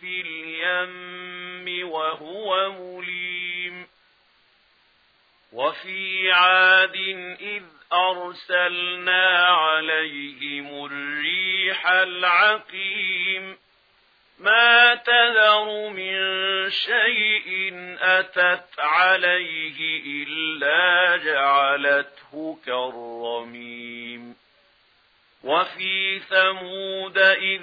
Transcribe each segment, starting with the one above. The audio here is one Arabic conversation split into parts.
في اليم وهو مليم وفي عاد إذ أرسلنا عليهم الريح العقيم ما تذر من شيء أتت عليه إلا جعلته كالرميم وفي ثمود إذ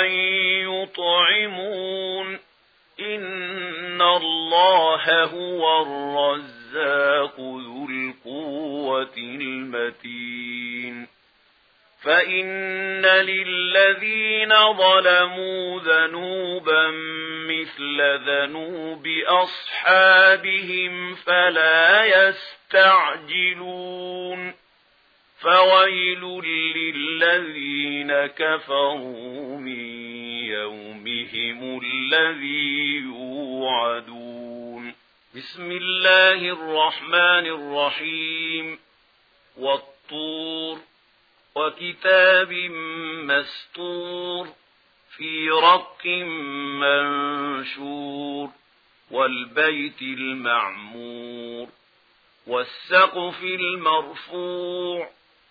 أن يطعمون إن الله هو الرزاق ذو القوة المتين فإن للذين ظلموا ذنوبا مثل ذنوب أصحابهم فلا يستعجلون فويل للذين كفروا من يومهم الذي يوعدون بسم الله الرحمن الرحيم والطور وكتاب مستور في رق منشور والبيت المعمور والسقف المرفوع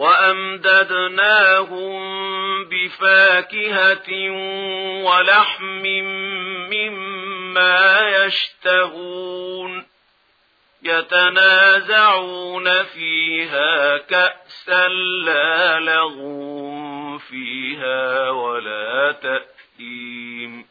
وأمددناهم بفاكهة ولحم مما يشتهون يتنازعون فيها كأسا لا لغو فيها ولا تأثيم